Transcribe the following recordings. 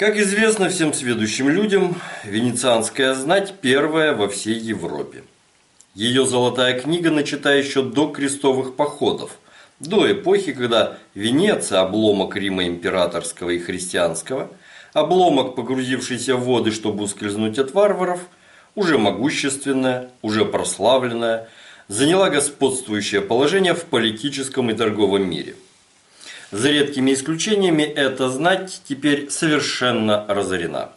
Как известно всем сведущим людям, венецианская знать первая во всей Европе. Ее золотая книга начата еще до крестовых походов, до эпохи, когда Венеция, обломок Рима императорского и христианского, обломок, погрузившийся в воды, чтобы ускользнуть от варваров, уже могущественная, уже прославленная, заняла господствующее положение в политическом и торговом мире – за редкими исключениями эта знать теперь совершенно разорена.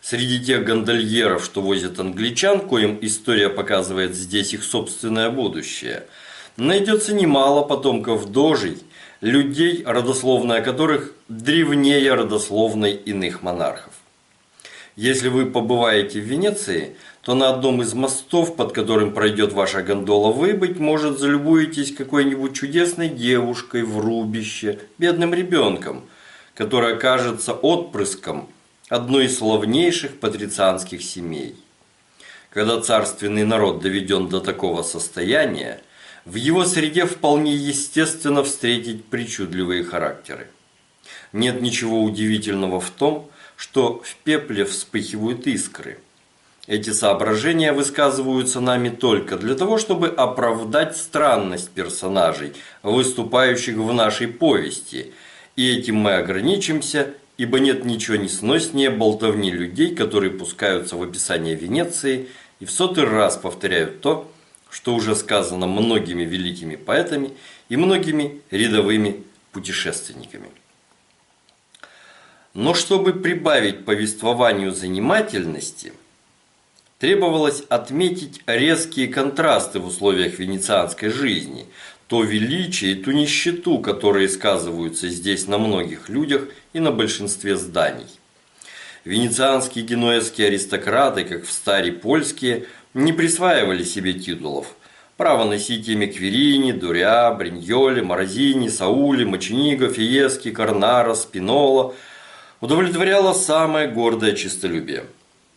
Среди тех гондольеров, что возят англичан, коим история показывает здесь их собственное будущее, найдется немало потомков дожей, людей, родословная которых древнее родословной иных монархов. Если вы побываете в Венеции, то на одном из мостов, под которым пройдет ваша гондола, вы, быть может, залюбуетесь какой-нибудь чудесной девушкой в рубище, бедным ребенком, которая кажется отпрыском одной из славнейших патрицианских семей. Когда царственный народ доведен до такого состояния, в его среде вполне естественно встретить причудливые характеры. Нет ничего удивительного в том, что в пепле вспыхивают искры – эти соображения высказываются нами только для того, чтобы оправдать странность персонажей, выступающих в нашей повести, и этим мы ограничимся, ибо нет ничего несноснее болтовни людей, которые пускаются в описание Венеции и в сотый раз повторяют то, что уже сказано многими великими поэтами и многими рядовыми путешественниками. Но чтобы прибавить повествованию занимательности – требовалось отметить резкие контрасты в условиях венецианской жизни, то величие и ту нищету, которые сказываются здесь на многих людях и на большинстве зданий. Венецианские генуэзские аристократы, как в старе польские, не присваивали себе титулов. Право носить имя Кверини, Дуря, Бриньоли, Морозини, Саули, Мочениго, Фиески, Карнара, Спинола удовлетворяло самое гордое честолюбие.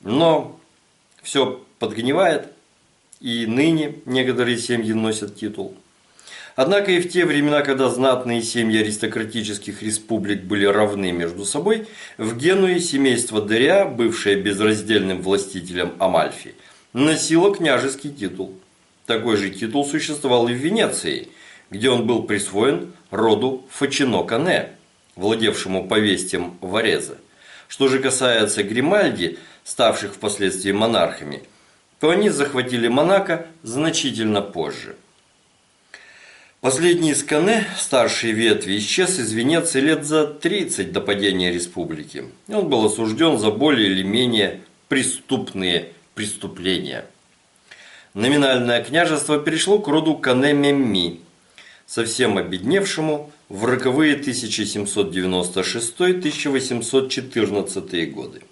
Но все подгнивает, и ныне некоторые семьи носят титул. Однако и в те времена, когда знатные семьи аристократических республик были равны между собой, в Генуе семейство Деря, бывшее безраздельным властителем Амальфи, носило княжеский титул. Такой же титул существовал и в Венеции, где он был присвоен роду Фачино-Кане, владевшему повестьем Вареза. Что же касается Гримальди, ставших впоследствии монархами, то они захватили Монако значительно позже. Последний из Кане, старшей ветви, исчез из Венеции лет за 30 до падения республики. Он был осужден за более или менее преступные преступления. Номинальное княжество перешло к роду Кане Мемми, совсем обедневшему в роковые 1796-1814 годы.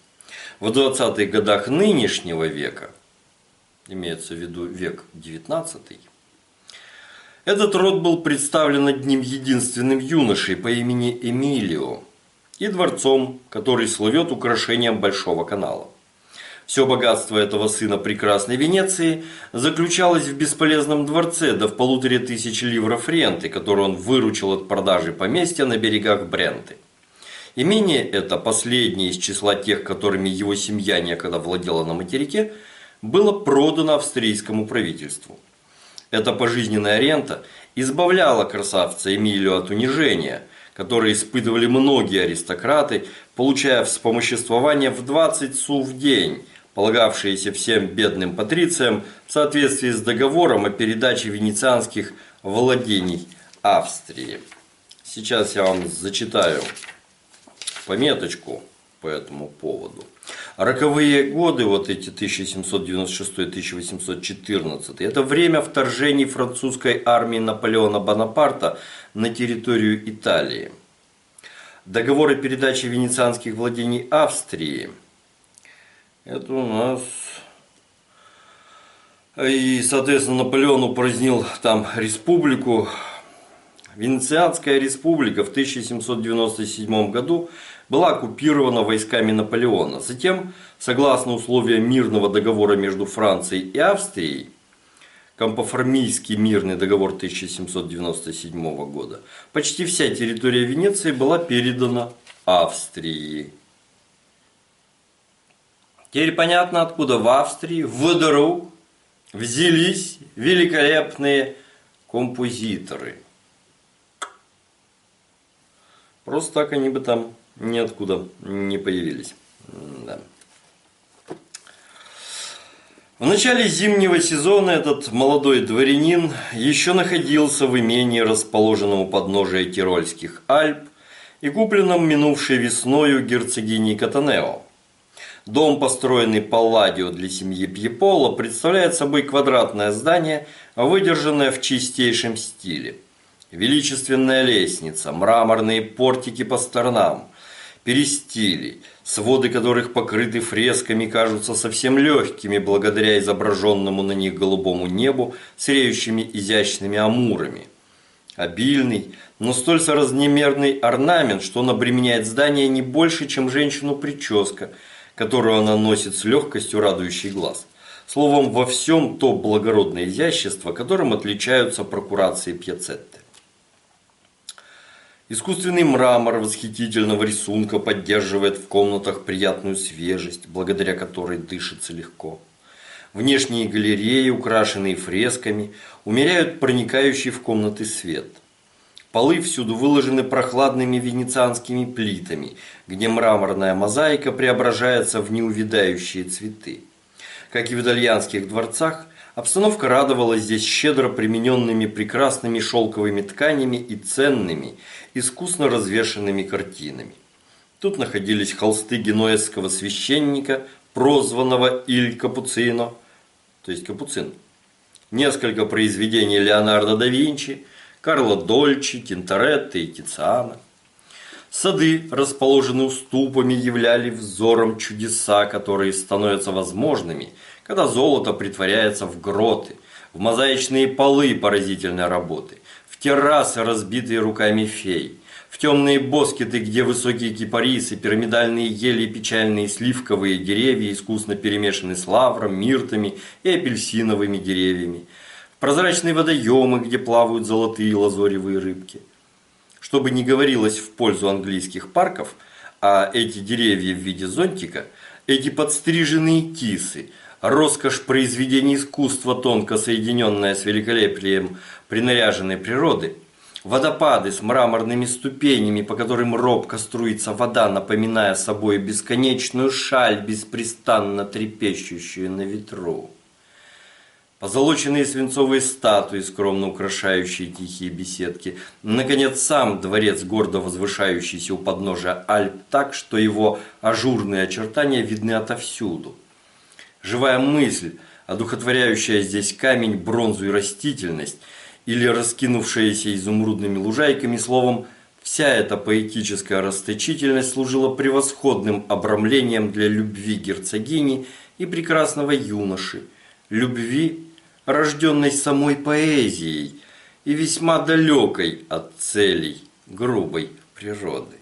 В 20-х годах нынешнего века, имеется в виду век 19 этот род был представлен одним единственным юношей по имени Эмилио и дворцом, который слывет украшением Большого канала. Все богатство этого сына прекрасной Венеции заключалось в бесполезном дворце да в полуторе тысяч ливров ренты, которую он выручил от продажи поместья на берегах Бренты. Имение это, последнее из числа тех, которыми его семья некогда владела на материке, было продано австрийскому правительству. Эта пожизненная рента избавляла красавца Эмилию от унижения, которое испытывали многие аристократы, получая вспомоществование в 20 су в день, полагавшиеся всем бедным патрициям в соответствии с договором о передаче венецианских владений Австрии. Сейчас я вам зачитаю пометочку по этому поводу. Роковые годы, вот эти 1796-1814, это время вторжений французской армии Наполеона Бонапарта на территорию Италии. Договоры передачи венецианских владений Австрии. Это у нас... И, соответственно, Наполеон упразднил там республику. Венецианская республика в 1797 году была оккупирована войсками Наполеона. Затем, согласно условиям мирного договора между Францией и Австрией, Кампоформийский мирный договор 1797 года, почти вся территория Венеции была передана Австрии. Теперь понятно, откуда в Австрии вдруг взялись великолепные композиторы. Просто так они бы там ниоткуда не появились. Да. В начале зимнего сезона этот молодой дворянин еще находился в имении, расположенном у подножия Тирольских Альп и купленном минувшей весною герцогиней Катанео. Дом, построенный Палладио для семьи Пьепола, представляет собой квадратное здание, выдержанное в чистейшем стиле. Величественная лестница, мраморные портики по сторонам, перестили, своды которых покрыты фресками, кажутся совсем легкими благодаря изображенному на них голубому небу с изящными амурами. Обильный, но столь соразмерный орнамент, что он обременяет здание не больше, чем женщину прическа – которую она носит с легкостью, радующей глаз. Словом, во всем то благородное изящество, которым отличаются прокурации Пьяцетты. Искусственный мрамор восхитительного рисунка поддерживает в комнатах приятную свежесть, благодаря которой дышится легко. Внешние галереи, украшенные фресками, умеряют проникающий в комнаты свет – Полы всюду выложены прохладными венецианскими плитами, где мраморная мозаика преображается в неувядающие цветы. Как и в итальянских дворцах, обстановка радовала здесь щедро примененными прекрасными шелковыми тканями и ценными, искусно развешенными картинами. Тут находились холсты генуэзского священника, прозванного Иль Капуцино, то есть Капуцин, несколько произведений Леонардо да Винчи – Карло Дольчи, Тинторетто и Тициана. Сады, расположенные уступами, являли взором чудеса, которые становятся возможными, когда золото притворяется в гроты, в мозаичные полы поразительной работы, в террасы, разбитые руками фей, в темные боскеты, где высокие кипарисы, пирамидальные ели и печальные сливковые деревья искусно перемешаны с лавром, миртами и апельсиновыми деревьями – прозрачные водоемы, где плавают золотые лазоревые рыбки. Чтобы не говорилось в пользу английских парков, а эти деревья в виде зонтика, эти подстриженные тисы, роскошь произведений искусства, тонко соединенная с великолепием принаряженной природы, водопады с мраморными ступенями, по которым робко струится вода, напоминая собой бесконечную шаль, беспрестанно трепещущую на ветру позолоченные свинцовые статуи, скромно украшающие тихие беседки. Наконец, сам дворец, гордо возвышающийся у подножия Альп так, что его ажурные очертания видны отовсюду. Живая мысль, одухотворяющая здесь камень, бронзу и растительность, или раскинувшаяся изумрудными лужайками, словом, вся эта поэтическая расточительность служила превосходным обрамлением для любви герцогини и прекрасного юноши, любви рожденной самой поэзией и весьма далекой от целей грубой природы.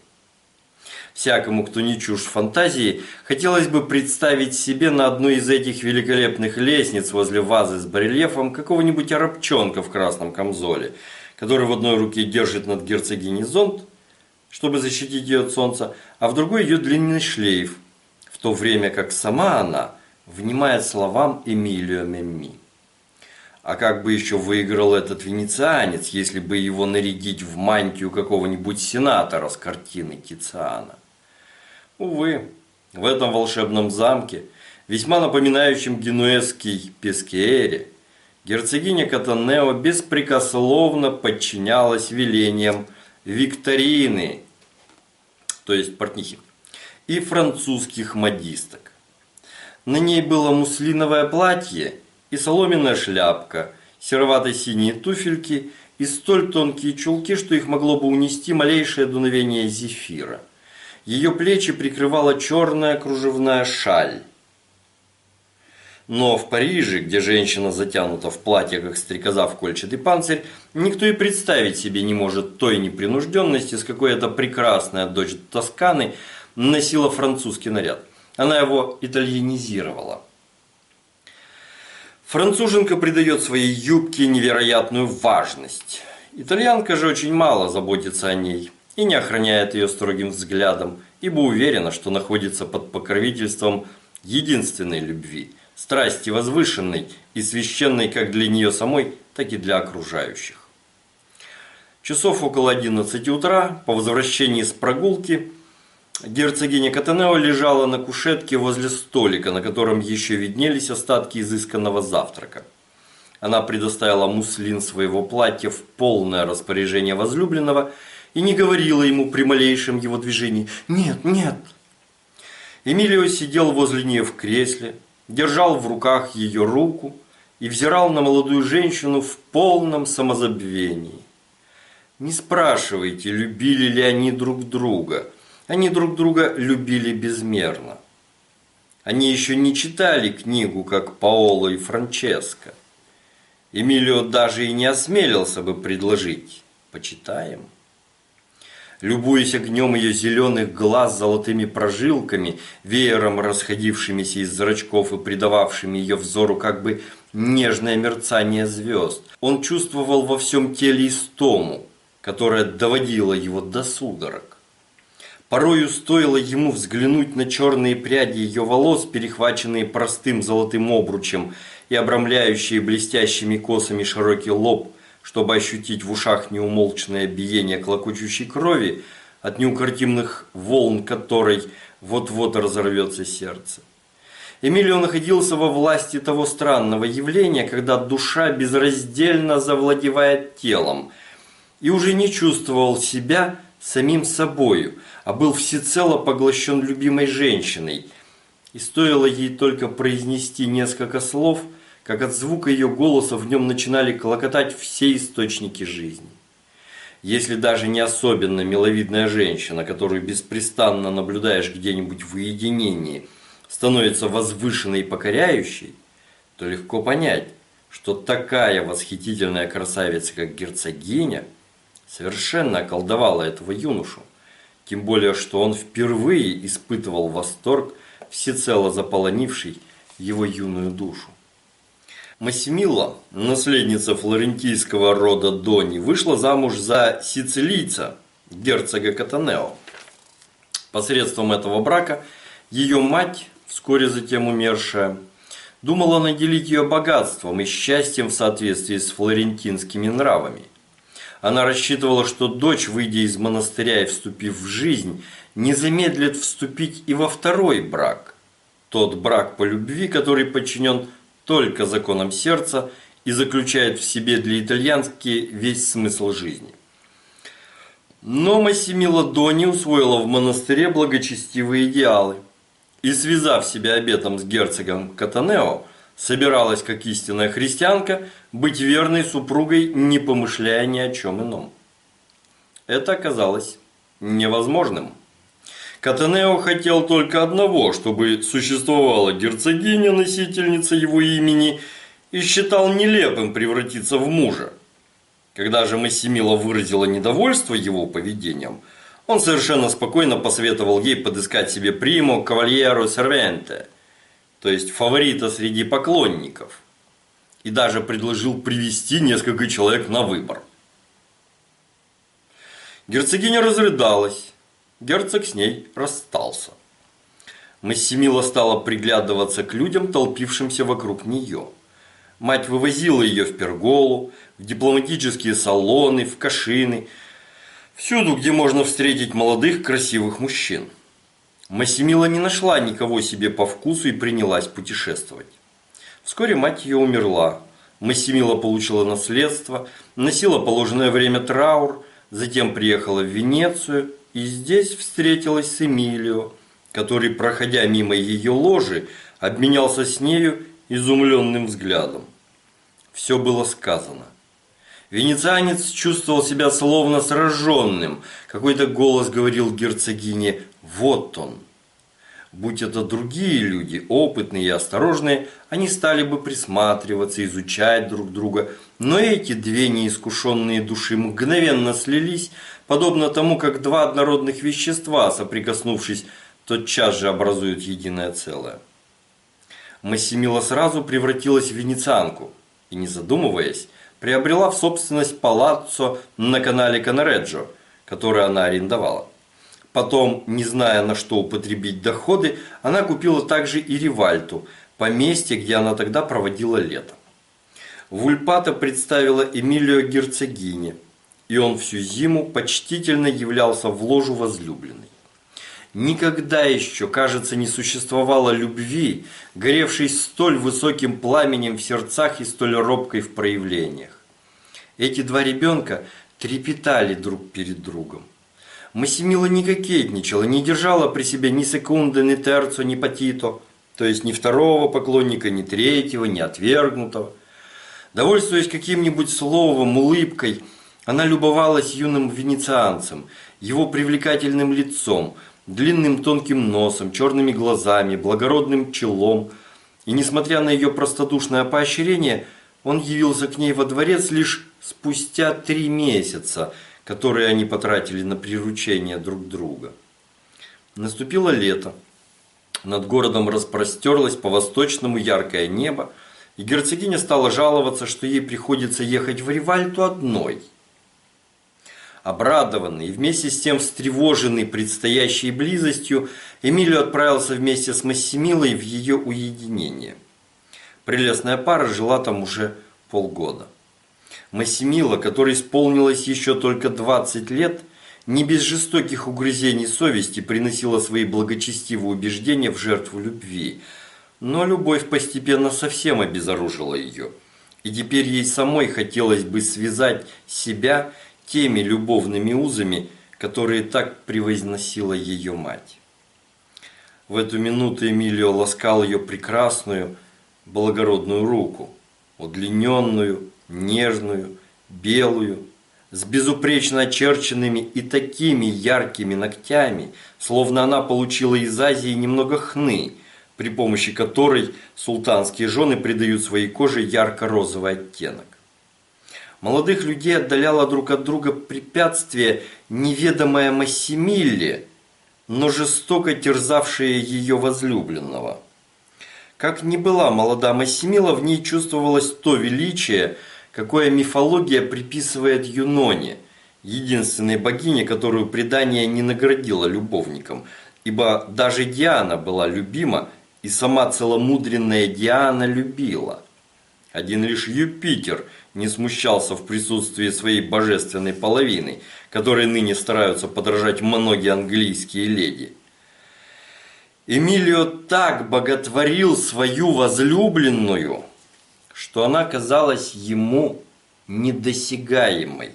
Всякому, кто не чушь фантазии, хотелось бы представить себе на одной из этих великолепных лестниц возле вазы с барельефом какого-нибудь арабчонка в красном камзоле, который в одной руке держит над герцогиней зонт, чтобы защитить ее от солнца, а в другой ее длинный шлейф, в то время как сама она внимает словам Эмилио Мемми. А как бы еще выиграл этот венецианец, если бы его нарядить в мантию какого-нибудь сенатора с картины Тициана? Увы, в этом волшебном замке, весьма напоминающем генуэзский Пескеэре, герцогиня Катанео беспрекословно подчинялась велениям Викторины, то есть портнихи, и французских модисток. На ней было муслиновое платье и соломенная шляпка, серовато-синие туфельки и столь тонкие чулки, что их могло бы унести малейшее дуновение зефира. Ее плечи прикрывала черная кружевная шаль. Но в Париже, где женщина затянута в платье, как стрекоза в кольчатый панцирь, никто и представить себе не может той непринужденности, с какой эта прекрасная дочь Тосканы носила французский наряд. Она его итальянизировала. Француженка придает своей юбке невероятную важность. Итальянка же очень мало заботится о ней и не охраняет ее строгим взглядом, ибо уверена, что находится под покровительством единственной любви, страсти возвышенной и священной как для нее самой, так и для окружающих. Часов около 11 утра, по возвращении с прогулки, герцогиня Катанео лежала на кушетке возле столика, на котором еще виднелись остатки изысканного завтрака. Она предоставила муслин своего платья в полное распоряжение возлюбленного и не говорила ему при малейшем его движении «Нет, нет». Эмилио сидел возле нее в кресле, держал в руках ее руку и взирал на молодую женщину в полном самозабвении. Не спрашивайте, любили ли они друг друга. Они друг друга любили безмерно. Они еще не читали книгу, как Паоло и Франческо. Эмилио даже и не осмелился бы предложить. Почитаем. Любуясь огнем ее зеленых глаз золотыми прожилками, веером расходившимися из зрачков и придававшими ее взору как бы нежное мерцание звезд, он чувствовал во всем теле истому, которая доводила его до судорог. Порою стоило ему взглянуть на черные пряди ее волос, перехваченные простым золотым обручем и обрамляющие блестящими косами широкий лоб, чтобы ощутить в ушах неумолчное биение клокочущей крови, от неукротимых волн которой вот-вот разорвется сердце. Эмилио находился во власти того странного явления, когда душа безраздельно завладевает телом – и уже не чувствовал себя самим собою, а был всецело поглощен любимой женщиной. И стоило ей только произнести несколько слов, как от звука ее голоса в нем начинали клокотать все источники жизни. Если даже не особенно миловидная женщина, которую беспрестанно наблюдаешь где-нибудь в уединении, становится возвышенной и покоряющей, то легко понять, что такая восхитительная красавица, как герцогиня – совершенно околдовала этого юношу. Тем более, что он впервые испытывал восторг, всецело заполонивший его юную душу. Массимила, наследница флорентийского рода Дони, вышла замуж за сицилийца, герцога Катанео. Посредством этого брака ее мать, вскоре затем умершая, думала наделить ее богатством и счастьем в соответствии с флорентинскими нравами. Она рассчитывала, что дочь, выйдя из монастыря и вступив в жизнь, не замедлит вступить и во второй брак. Тот брак по любви, который подчинен только законам сердца и заключает в себе для итальянски весь смысл жизни. Но Массимила Дони усвоила в монастыре благочестивые идеалы и, связав себя обетом с герцогом Катанео, собиралась, как истинная христианка, быть верной супругой, не помышляя ни о чем ином. Это оказалось невозможным. Катанео хотел только одного, чтобы существовала герцогиня, носительница его имени, и считал нелепым превратиться в мужа. Когда же Массимила выразила недовольство его поведением, он совершенно спокойно посоветовал ей подыскать себе приму кавальеру сервенте – то есть фаворита среди поклонников, и даже предложил привести несколько человек на выбор. Герцогиня разрыдалась, герцог с ней расстался. Массимила стала приглядываться к людям, толпившимся вокруг нее. Мать вывозила ее в Перголу, в дипломатические салоны, в Кашины, всюду, где можно встретить молодых красивых мужчин. Массимила не нашла никого себе по вкусу и принялась путешествовать. Вскоре мать ее умерла. Массимила получила наследство, носила положенное время траур, затем приехала в Венецию и здесь встретилась с Эмилио, который, проходя мимо ее ложи, обменялся с нею изумленным взглядом. Все было сказано. Венецианец чувствовал себя словно сраженным. Какой-то голос говорил герцогине вот он. Будь это другие люди, опытные и осторожные, они стали бы присматриваться, изучать друг друга. Но эти две неискушенные души мгновенно слились, подобно тому, как два однородных вещества, соприкоснувшись, тотчас же образуют единое целое. Массимила сразу превратилась в венецианку и, не задумываясь, приобрела в собственность палаццо на канале Канареджо, который она арендовала. Потом, не зная, на что употребить доходы, она купила также и Ривальту, поместье, где она тогда проводила лето. Вульпата представила Эмилио герцогине, и он всю зиму почтительно являлся в ложу возлюбленной. Никогда еще, кажется, не существовало любви, горевшей столь высоким пламенем в сердцах и столь робкой в проявлениях. Эти два ребенка трепетали друг перед другом. Массимила не кокетничала, не держала при себе ни секунды, ни терцо, ни патито, то есть ни второго поклонника, ни третьего, ни отвергнутого. Довольствуясь каким-нибудь словом, улыбкой, она любовалась юным венецианцем, его привлекательным лицом, длинным тонким носом, черными глазами, благородным челом. И несмотря на ее простодушное поощрение, он явился к ней во дворец лишь спустя три месяца – которые они потратили на приручение друг друга. Наступило лето. Над городом распростерлось по-восточному яркое небо, и герцогиня стала жаловаться, что ей приходится ехать в Ривальту одной. Обрадованный и вместе с тем встревоженный предстоящей близостью, Эмилио отправился вместе с Массимилой в ее уединение. Прелестная пара жила там уже полгода. Массимила, которой исполнилось еще только 20 лет, не без жестоких угрызений совести приносила свои благочестивые убеждения в жертву любви. Но любовь постепенно совсем обезоружила ее. И теперь ей самой хотелось бы связать себя теми любовными узами, которые так превозносила ее мать. В эту минуту Эмилио ласкал ее прекрасную, благородную руку, удлиненную, нежную, белую, с безупречно очерченными и такими яркими ногтями, словно она получила из Азии немного хны, при помощи которой султанские жены придают своей коже ярко-розовый оттенок. Молодых людей отдаляло друг от друга препятствие, неведомое Массимилле, но жестоко терзавшее ее возлюбленного. Как ни была молода Массимила, в ней чувствовалось то величие – какое мифология приписывает Юноне, единственной богине, которую предание не наградило любовником, ибо даже Диана была любима, и сама целомудренная Диана любила. Один лишь Юпитер не смущался в присутствии своей божественной половины, которой ныне стараются подражать многие английские леди. Эмилио так боготворил свою возлюбленную – что она казалась ему недосягаемой.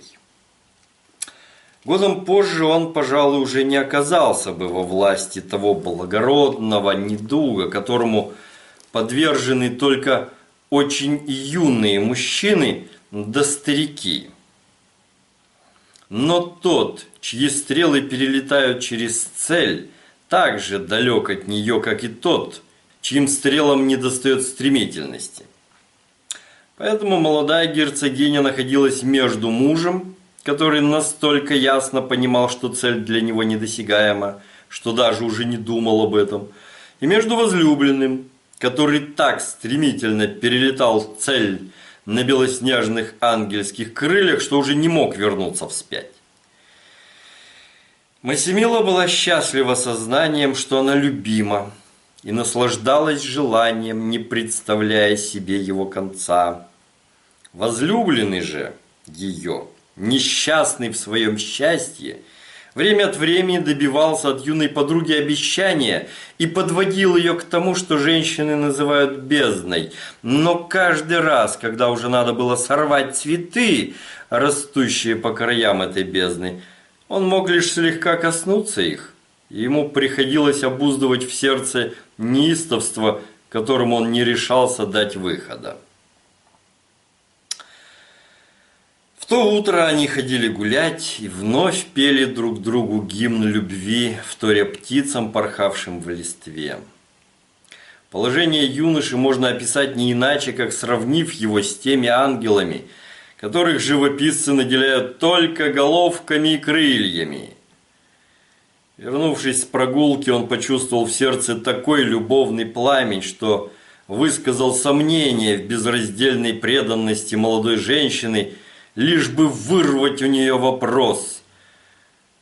Годом позже он, пожалуй, уже не оказался бы во власти того благородного недуга, которому подвержены только очень юные мужчины да старики. Но тот, чьи стрелы перелетают через цель, так же далек от нее, как и тот, чьим стрелам недостает стремительности. Поэтому молодая герцогиня находилась между мужем, который настолько ясно понимал, что цель для него недосягаема, что даже уже не думал об этом, и между возлюбленным, который так стремительно перелетал цель на белоснежных ангельских крыльях, что уже не мог вернуться вспять. Масимила была счастлива сознанием, что она любима, и наслаждалась желанием, не представляя себе его конца. Возлюбленный же ее, несчастный в своем счастье, время от времени добивался от юной подруги обещания и подводил ее к тому, что женщины называют бездной. Но каждый раз, когда уже надо было сорвать цветы, растущие по краям этой бездны, он мог лишь слегка коснуться их. Ему приходилось обуздывать в сердце неистовство, которому он не решался дать выхода. То утро они ходили гулять и вновь пели друг другу гимн любви, вторя птицам, порхавшим в листве. Положение юноши можно описать не иначе, как сравнив его с теми ангелами, которых живописцы наделяют только головками и крыльями. Вернувшись с прогулки, он почувствовал в сердце такой любовный пламень, что высказал сомнение в безраздельной преданности молодой женщины – лишь бы вырвать у нее вопрос.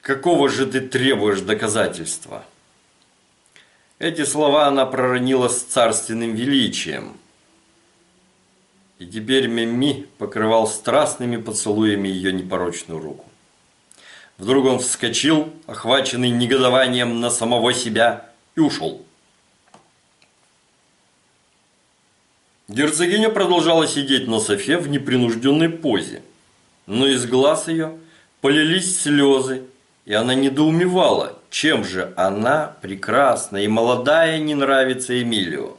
Какого же ты требуешь доказательства? Эти слова она проронила с царственным величием. И теперь Мемми покрывал страстными поцелуями ее непорочную руку. Вдруг он вскочил, охваченный негодованием на самого себя, и ушел. Герцогиня продолжала сидеть на софе в непринужденной позе, но из глаз ее полились слезы, и она недоумевала, чем же она, прекрасная и молодая, не нравится Эмилию.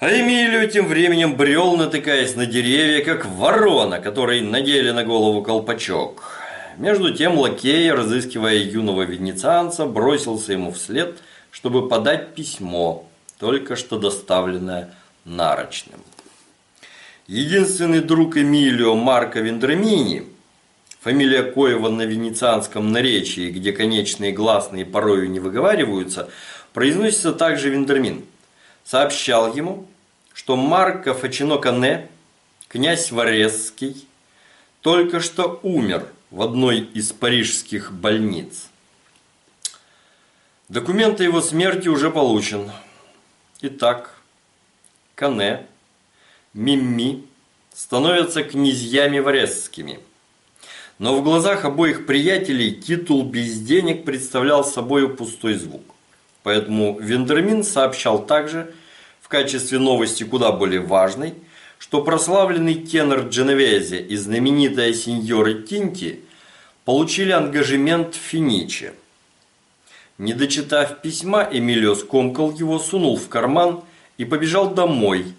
А Эмилию тем временем брел, натыкаясь на деревья, как ворона, которой надели на голову колпачок. Между тем лакей, разыскивая юного венецианца, бросился ему вслед, чтобы подать письмо, только что доставленное нарочным. Единственный друг Эмилио Марко Вендрамини, фамилия Коева на венецианском наречии, где конечные гласные порою не выговариваются, произносится также Вендрамин, сообщал ему, что Марко Фачино Кане, князь Варесский, только что умер – в одной из парижских больниц. Документ о его смерти уже получен. Итак, Кане, Мимми становятся князьями варесскими. Но в глазах обоих приятелей титул без денег представлял собой пустой звук. Поэтому Вендермин сообщал также, в качестве новости куда более важной, что прославленный тенор Дженовезе и знаменитая сеньора Тинти получили ангажемент в Финиче. Не дочитав письма, Эмилио скомкал его, сунул в карман и побежал домой,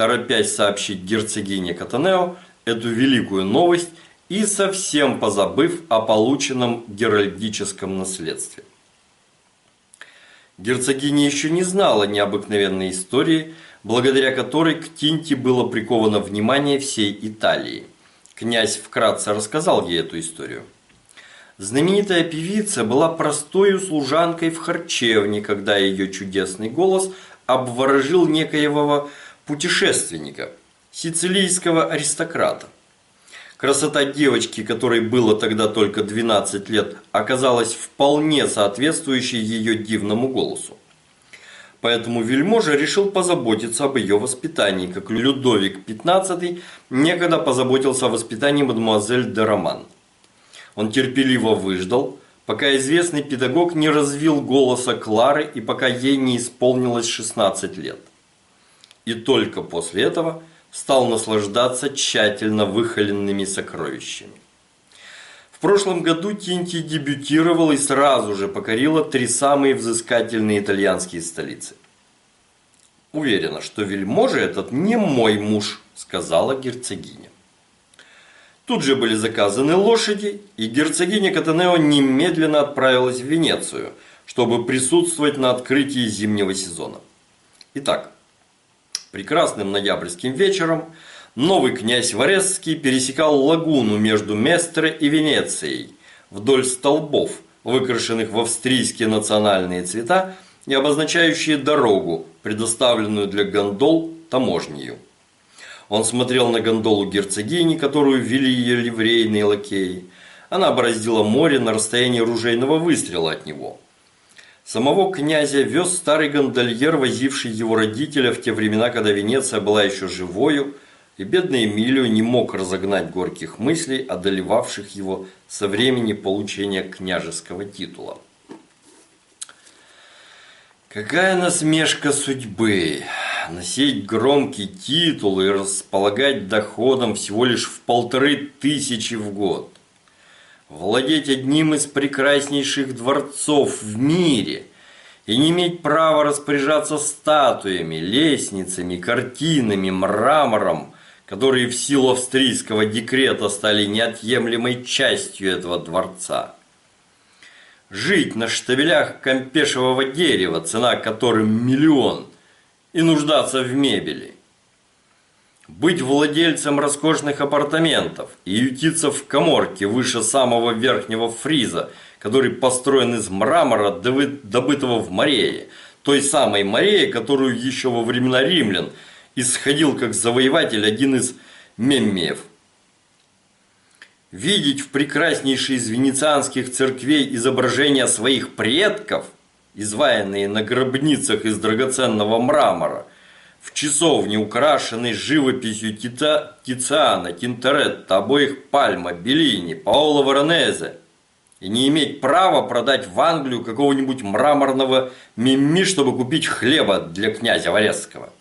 торопясь сообщить герцогине Катанео эту великую новость и совсем позабыв о полученном геральдическом наследстве. Герцогиня еще не знала необыкновенной истории – благодаря которой к Тинте было приковано внимание всей Италии. Князь вкратце рассказал ей эту историю. Знаменитая певица была простой служанкой в харчевне, когда ее чудесный голос обворожил некоего путешественника, сицилийского аристократа. Красота девочки, которой было тогда только 12 лет, оказалась вполне соответствующей ее дивному голосу. Поэтому вельможа решил позаботиться об ее воспитании, как Людовик XV некогда позаботился о воспитании мадемуазель де Роман. Он терпеливо выждал, пока известный педагог не развил голоса Клары и пока ей не исполнилось 16 лет. И только после этого стал наслаждаться тщательно выхоленными сокровищами. В прошлом году Тинти дебютировала и сразу же покорила три самые взыскательные итальянские столицы. «Уверена, что вельможа этот не мой муж», – сказала герцогиня. Тут же были заказаны лошади, и герцогиня Катанео немедленно отправилась в Венецию, чтобы присутствовать на открытии зимнего сезона. Итак, прекрасным ноябрьским вечером – новый князь Варесский пересекал лагуну между Местре и Венецией вдоль столбов, выкрашенных в австрийские национальные цвета и обозначающие дорогу, предоставленную для гондол таможнею. Он смотрел на гондолу герцогини, которую вели ее ливрейные лакеи. Она обороздила море на расстоянии ружейного выстрела от него. Самого князя вез старый гондольер, возивший его родителя в те времена, когда Венеция была еще живою, и бедный Эмилию не мог разогнать горьких мыслей, одолевавших его со времени получения княжеского титула. Какая насмешка судьбы! Носить громкий титул и располагать доходом всего лишь в полторы тысячи в год. Владеть одним из прекраснейших дворцов в мире и не иметь права распоряжаться статуями, лестницами, картинами, мрамором, которые в силу австрийского декрета стали неотъемлемой частью этого дворца. Жить на штабелях кампешевого дерева, цена которым миллион, и нуждаться в мебели. Быть владельцем роскошных апартаментов и ютиться в коморке выше самого верхнего фриза, который построен из мрамора, добытого в Марее, той самой Марее, которую еще во времена римлян исходил как завоеватель один из меммиев. видеть в прекраснейшей из венецианских церквей изображения своих предков, изваянные на гробницах из драгоценного мрамора, в часовне, украшенной живописью Тита, Тициана, Тинторетто, обоих Пальма, Беллини, Паоло Воронезе, и не иметь права продать в Англию какого-нибудь мраморного мимми, чтобы купить хлеба для князя Варесского.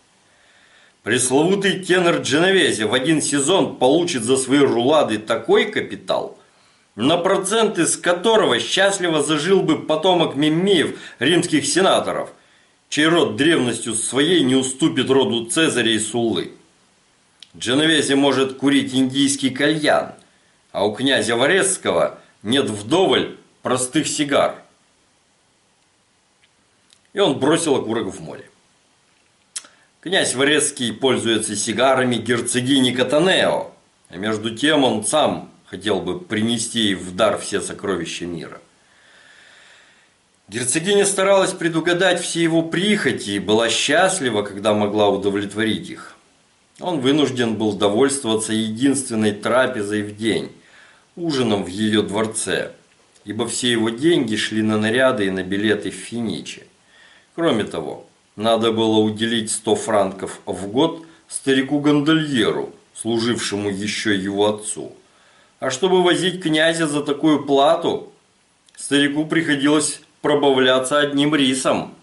Пресловутый тенор Дженовезе в один сезон получит за свои рулады такой капитал, на проценты с которого счастливо зажил бы потомок Миммиев, римских сенаторов, чей род древностью своей не уступит роду Цезаря и Суллы. Дженовезе может курить индийский кальян, а у князя Варесского нет вдоволь простых сигар. И он бросил окурок в море. Князь Варецкий пользуется сигарами герцогини Катанео, а между тем он сам хотел бы принести в дар все сокровища мира. Герцогиня старалась предугадать все его прихоти и была счастлива, когда могла удовлетворить их. Он вынужден был довольствоваться единственной трапезой в день, ужином в ее дворце, ибо все его деньги шли на наряды и на билеты в Финичи. Кроме того, надо было уделить 100 франков в год старику-гондольеру, служившему еще его отцу. А чтобы возить князя за такую плату, старику приходилось пробавляться одним рисом.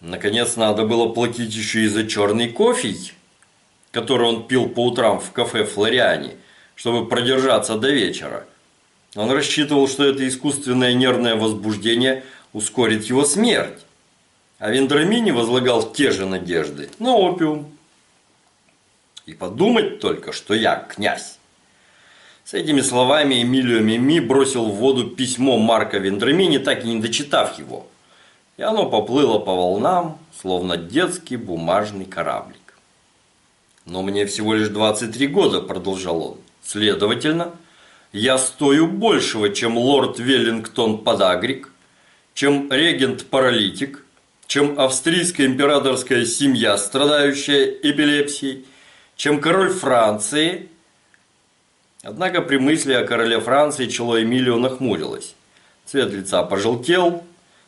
Наконец, надо было платить еще и за черный кофе, который он пил по утрам в кафе «Флориане», чтобы продержаться до вечера. Он рассчитывал, что это искусственное нервное возбуждение ускорит его смерть. А Вендрамини возлагал те же надежды на опиум. И подумать только, что я князь. С этими словами Эмилио Мими бросил в воду письмо Марка Вендрамини, так и не дочитав его. И оно поплыло по волнам, словно детский бумажный кораблик. «Но мне всего лишь 23 года», – продолжал он. «Следовательно, я стою большего, чем лорд Веллингтон Подагрик, чем регент-паралитик, чем австрийская императорская семья, страдающая эпилепсией, чем король Франции. Однако при мысли о короле Франции чело Эмилио нахмурилось. Цвет лица пожелтел,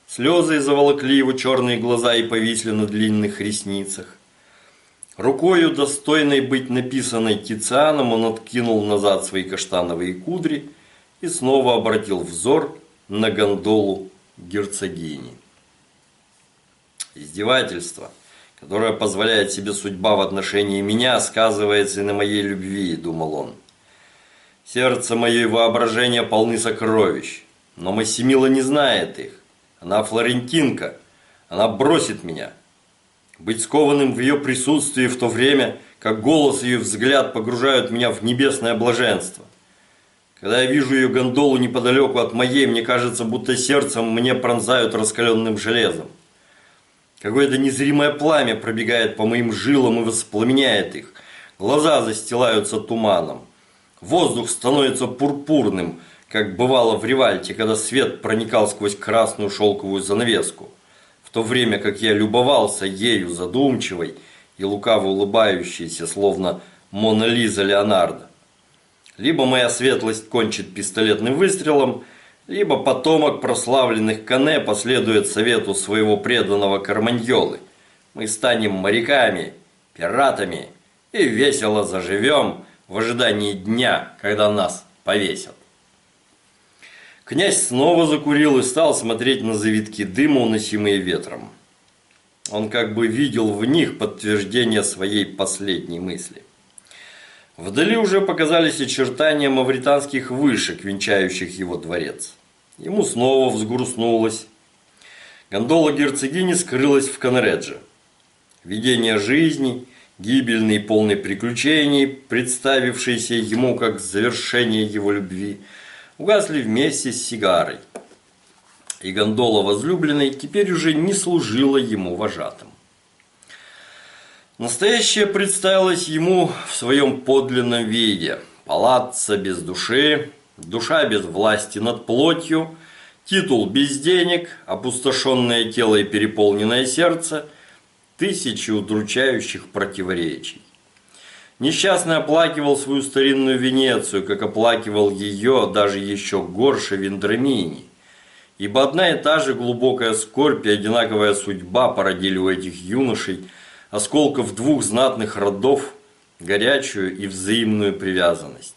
слезы заволокли его черные глаза и повисли на длинных ресницах. Рукою, достойной быть написанной Тицианом, он откинул назад свои каштановые кудри и снова обратил взор на гондолу герцогини. Издевательство, которое позволяет себе судьба в отношении меня, сказывается и на моей любви, думал он. Сердце мое и воображение полны сокровищ, но Массимила не знает их. Она флорентинка, она бросит меня. Быть скованным в ее присутствии в то время, как голос ее взгляд погружают меня в небесное блаженство. Когда я вижу ее гондолу неподалеку от моей, мне кажется, будто сердцем мне пронзают раскаленным железом. Какое-то незримое пламя пробегает по моим жилам и воспламеняет их. Глаза застилаются туманом. Воздух становится пурпурным, как бывало в Ревальте, когда свет проникал сквозь красную шелковую занавеску. В то время как я любовался ею задумчивой и лукаво улыбающейся, словно Мона Лиза Леонардо. Либо моя светлость кончит пистолетным выстрелом – либо потомок прославленных Кане последует совету своего преданного Карманьолы. Мы станем моряками, пиратами и весело заживем в ожидании дня, когда нас повесят. Князь снова закурил и стал смотреть на завитки дыма, уносимые ветром. Он как бы видел в них подтверждение своей последней мысли. Вдали уже показались очертания мавританских вышек, венчающих его дворец. Ему снова взгрустнулось. Гондола герцогини скрылась в Конредже. Видение жизни, гибельный полный приключений, представившиеся ему как завершение его любви, угасли вместе с сигарой. И гондола возлюбленной теперь уже не служила ему вожатым. Настоящее представилось ему в своем подлинном виде. Палаца без души, душа без власти над плотью, титул без денег, опустошенное тело и переполненное сердце, тысячи удручающих противоречий. Несчастный оплакивал свою старинную Венецию, как оплакивал ее даже еще горше Вендрамини. Ибо одна и та же глубокая скорбь и одинаковая судьба породили у этих юношей осколков двух знатных родов горячую и взаимную привязанность.